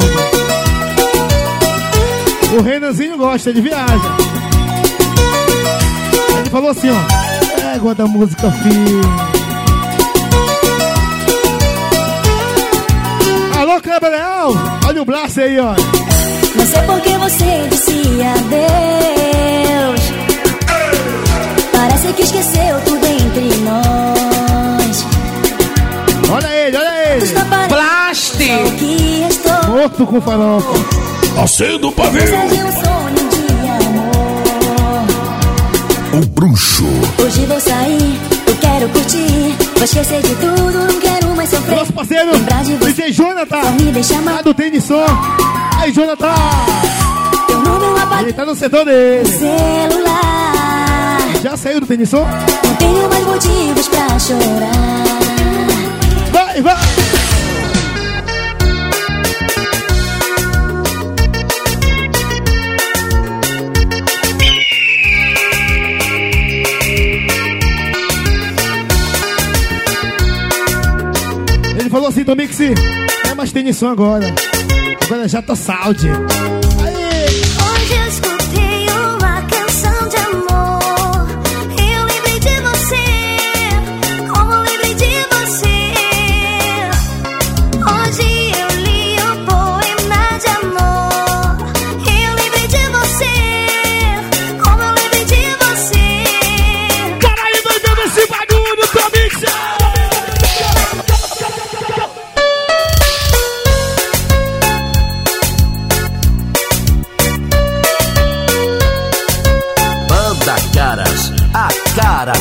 O Renanzinho gosta de viagem. Ele falou assim, ó. Égua da música firme. Alô, Kleber Leal. Olha o braço aí, ó.
Não sei por que você disse adeus. Parece que esqueceu tudo entre nós.
Olha ele, olha ele.
Blast! Restou?
Morto com farofa.
Acendo o pavio. O bruxo.
Hoje vou sair, eu quero curtir. Vou esquecer de tudo, não quero mais sofrer.
Nosso parceiro. DJ Jonathan.
Só me deixa
Lá do Tênis Som. Aí, Jonathan.
Teu número apaguei
Ele tá no setor dele.
celular.
Já saiu do Tenisson?
Não tenho mais motivos pra chorar.
Vai, vai! Tomix, não é mais Tenisson agora. Agora já tá saúde.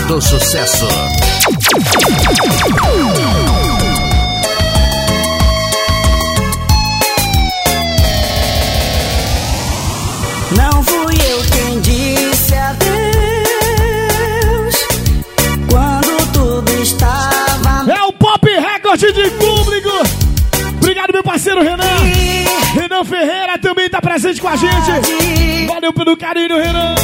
Do sucesso.
Não fui eu quem disse adeus quando tudo estava.
É o Pop Record de público! Obrigado, meu parceiro Renan! Renan Ferreira também tá presente com a gente! Valeu pelo carinho, Renan!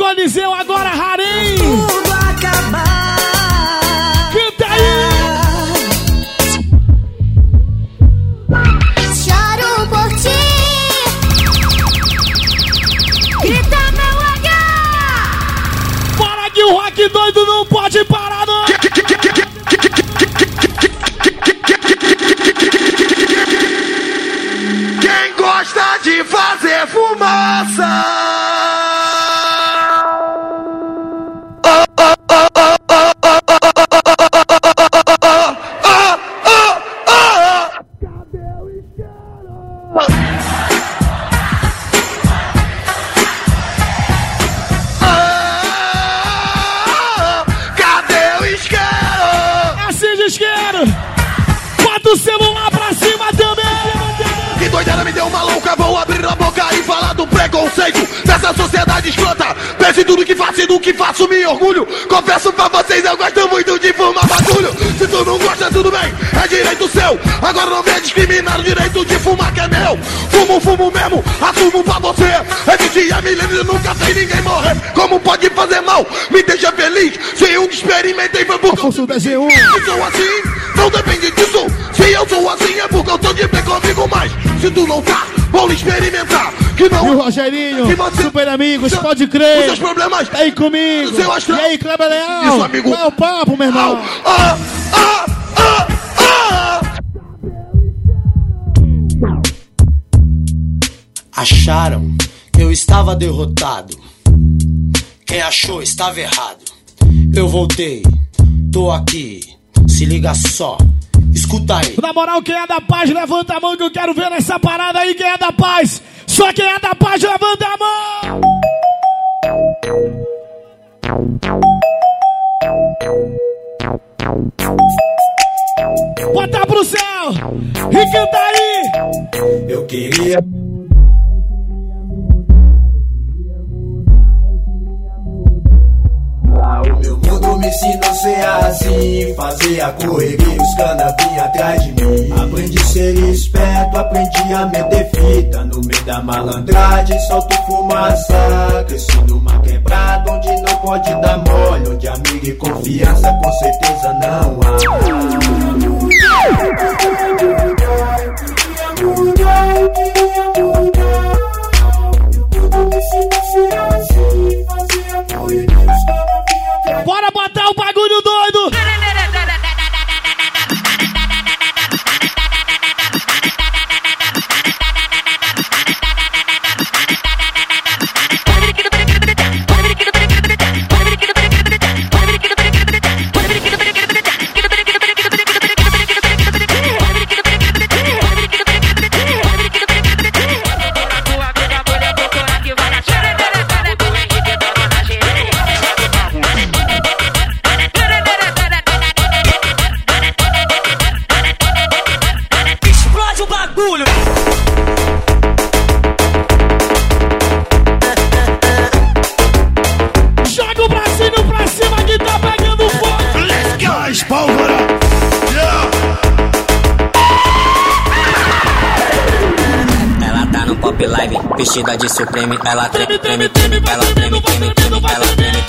Coliseu, agora Harém!
tudo acabar.
Canta aí!
Choro por ti. Grita meu H.
Para que o rock doido não pode parar, não!
Quem gosta de fazer fumaça? O direito de fumar que é meu. Fumo, fumo mesmo, assumo pra você. Existe a milênios e nunca tem ninguém morrer. Como pode fazer mal? Me deixa feliz. Se um experimentei foi porque eu
da G1.
sou assim, não depende disso. Se eu sou assim é porque eu tô de bem comigo, mas se tu não tá, vou experimentar. Que não
E o Rogerinho,
que você-
super amigos, pode
os
crer.
seus problemas.
Aí comigo.
Seu astral.
E aí, Kleber Leal?
Isso, amigo.
Qual é o papo, meu irmão?
Ah, ah,
Acharam que eu estava derrotado. Quem achou estava errado. Eu voltei, tô aqui. Se liga só, escuta aí.
Na moral, quem é da paz, levanta a mão que eu quero ver essa parada aí. Quem é da paz? Só quem é da paz, levanta a mão! Bota pro céu e canta aí!
Eu queria. Me ensinou a ser assim. Fazia correria, os cana vinha atrás de mim. Aprendi a ser esperto, aprendi a meter fita. No meio da malandragem, solto fumaça. Cresci numa quebrada onde não pode dar mole. Onde amigo e confiança com certeza não há.
Vestida de supreme. Ela treme, treme, treme, ela treme, treme, treme, ela treme,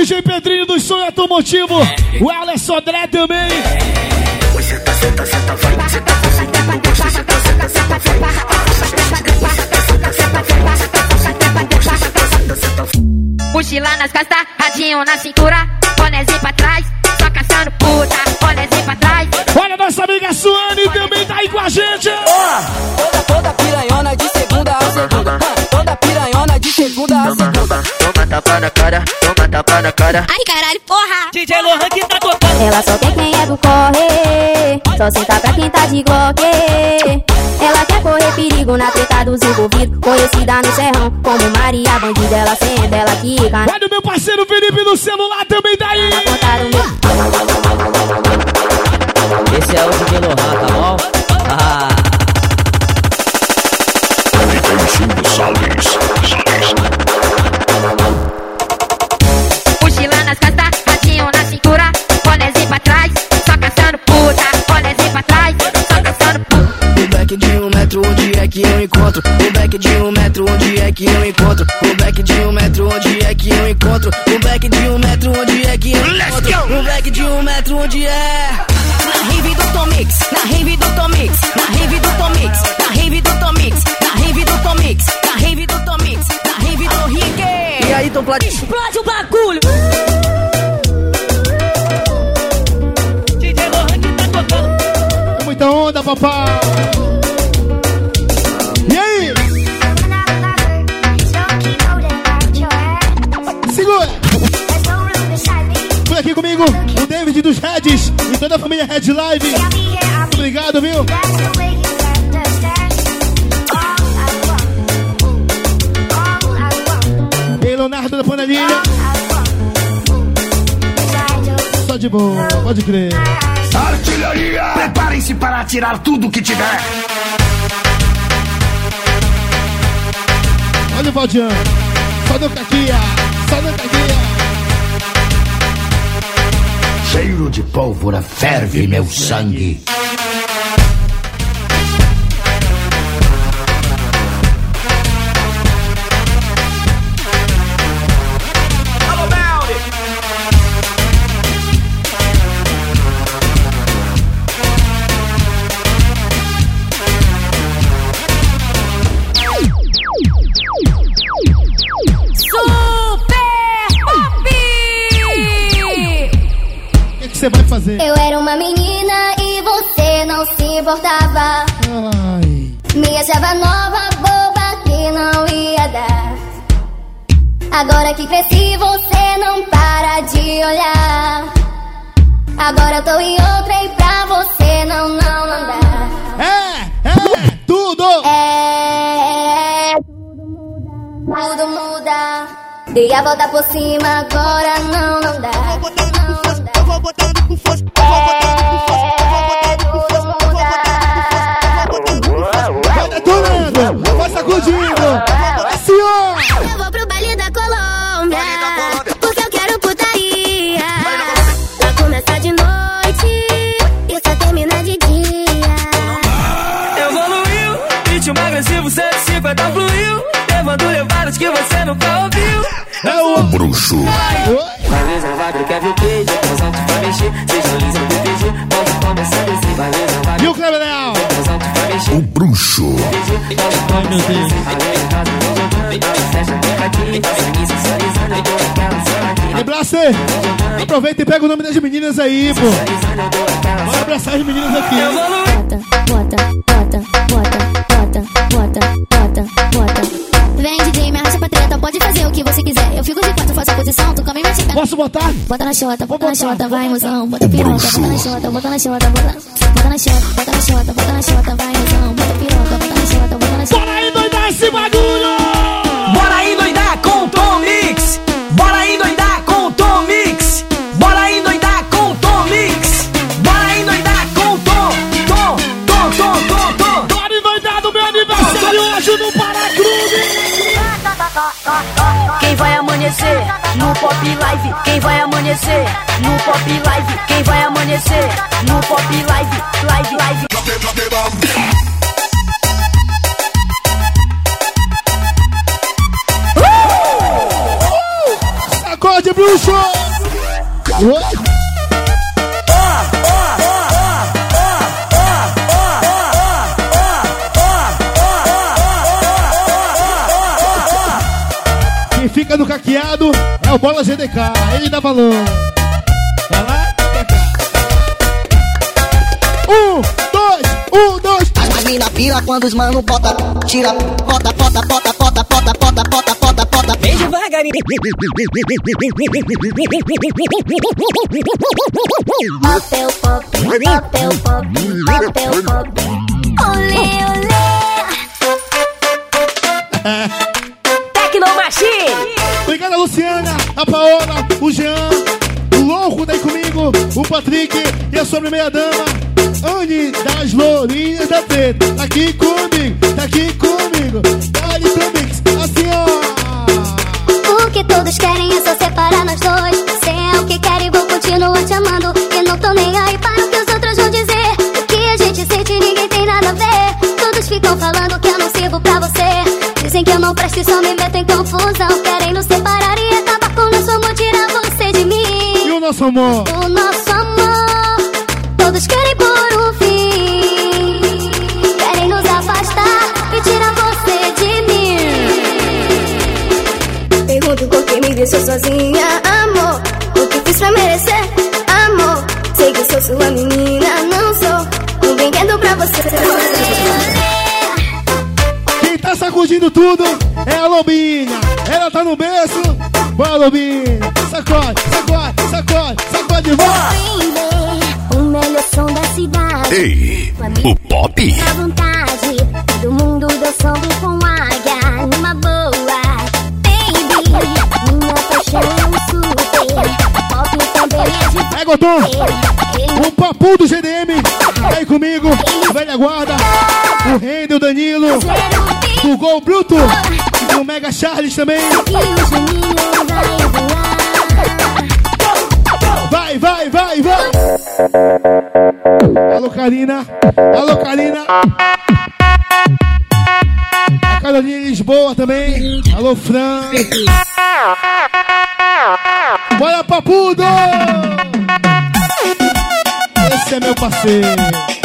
DJ Pedrinho do Sonho Automotivo, o Alex Sodré também.
Mochila nas costas, radinho na cintura, bonézinho pra trás, só caçando puta, bonézinho pra trás.
Olha nossa amiga Suane também tá aí com a gente.
Toda, toda
tapa na cara, toma tapa na cara.
Ai caralho, porra!
DJ Lohan que tá tocando.
Ela só quer quem é do corre, só senta pra quem tá de glock. Ela quer correr perigo na treta dos envolvidos, conhecida no serrão como Maria Bandida. Ela senta, ela quica.
Olha o meu parceiro Felipe no celular também tá aí.
Esse é o DJ Lohan, tá bom?
Metro, onde é que eu encontro? O back de um metro, onde é que eu encontro? O back de um metro, onde é que eu encontro? O back de um metro, onde é que eu encontro? O back de um metro, onde é?
Na rave do Tomix, na rave do Tomix, na rave do Tomix, na rave do Tomix, na rave do Tomix, na rave do Tomix, na rave do Rick.
E aí, Tom Plat?
Explode o bagulho!
DJ Lohan tá tocando.
Muita onda, papai. Comigo, o David dos Reds e toda a família Red Live. Obrigado, viu? E Leonardo da Panelinha. Só de boa, pode crer.
Artilharia!
Preparem-se para atirar tudo que tiver.
Olha o Valdiano. Só no caquia, só no caquia.
Cheiro de pólvora ferve meu sangue.
Importava.
Ai.
Me achava nova, boba, que não ia dar. Agora que cresci, você não para de olhar. Agora eu tô em outra e pra você não, não, não dá.
É, é, tudo!
É, tudo muda. Dei a volta por cima, agora não, não dá. Eu vou botando com força, eu vou botando
sacudindo. Assim, ó.
Eu vou pro baile da Colômbia, porque eu quero putaria. Pra começar de noite e só terminar de dia.
Evoluiu, ritmo agressivo 150 fluiu. Levando levadas que você nunca ouviu.
É o
bruxo.
Vai ver zavado, quer ver o queijo? Os altos vai mexer, seja liso ou.
E o Cleber
o bruxo.
Ai, meu Deus. Aproveita e pega o nome das meninas aí, pô. Bora abraçar as meninas aqui.
Bota, bota, bota, bota, bota, bota, bota. Vem, DJ, me arrasta pra treta, pode fazer o que você quiser. Eu fico de quatro, faço a posição, tu come botar? Bota na xota, bota na xota, vai, mozão. Bota piroca, bota na xota, bota na xota,
bota. Bota na xota, bota na xota, bota na xota, vai, mozão.
Bota piroca, bota na xota, bota na xota.
Quem vai amanhecer no Pop Live? Quem vai amanhecer no Pop Live? Live, live.
Acorde, bruxo! Quem é o Bola GDK, ele dá valor. Vai lá, cá. Um, dois, um, dois.
As mina pira quando os mano bota, tira, bota, bota, bota, bota, bota, bota, bota, bota, bota.
Bem devagarinho.
Papel pop, papel pop, papel pop. Olê, olê.
Patrick e a sua primeira dama, Anne das Lourinhas da Treta. Tá aqui comigo, tá aqui comigo. Dá-lhe pro mix, assim ó.
O que todos querem é só separar nós dois. Você é o que quer e vou continuar te amando. E não tô nem aí para o que os outros vão dizer. O que a gente sente, ninguém tem nada a ver. Todos ficam falando que eu não sirvo pra você. Dizem que eu não presto e só me meto em confusão. Querem nos separar e acabar com o nosso amor, tirar você de mim.
E o nosso amor?
O nosso
sacudindo tudo é a Lobinha. Ela tá no berço. Bora, Lobinha. Sacode, sacode, sacode, sacode, vai.
O melhor som da cidade.
Ei, o pop?
À vontade, do mundo dançando com águia, numa boa. Baby, minha paixão é super. Pop também é de
Pega o tom. O papu do GDM. Comigo. Velha guarda. O Rende, o Danilo. O Gol Bruto. E o Mega Charles também. Vai, vai, vai, vai. Alô, Karina. Alô, Karina. A Carolina Lisboa também. Alô, Fran. Bora, papudo! Esse é meu parceiro.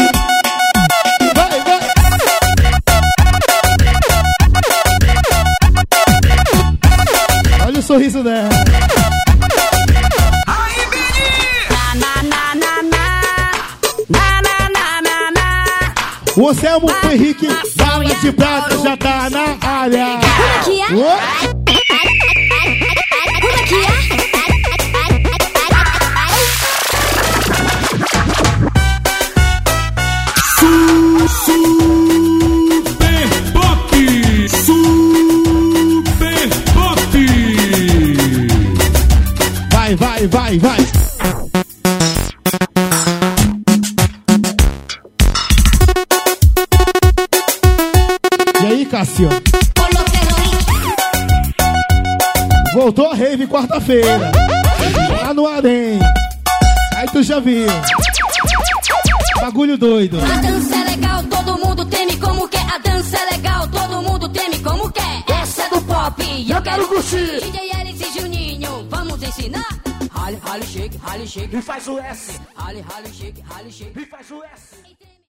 Sorriso dela. O Anselmo o Henrique, bala de prata, já tá na área.
que é?
Ô,
Como é que é?
Vai, vai, vai, vai. E aí, Cássio? Voltou a rave quarta-feira. Lá no Arém. Aí tu já viu. Bagulho doido.
A dança é legal, todo mundo teme como quer. A dança é legal, todo mundo teme como quer. Essa é do pop e eu quero curtir. DJ Alice e Juninho, vamos ensinar? Rale, rale, shake, rale, shake.
E faz o S.
Rale, rale, shake, rale, shake.
E faz o S.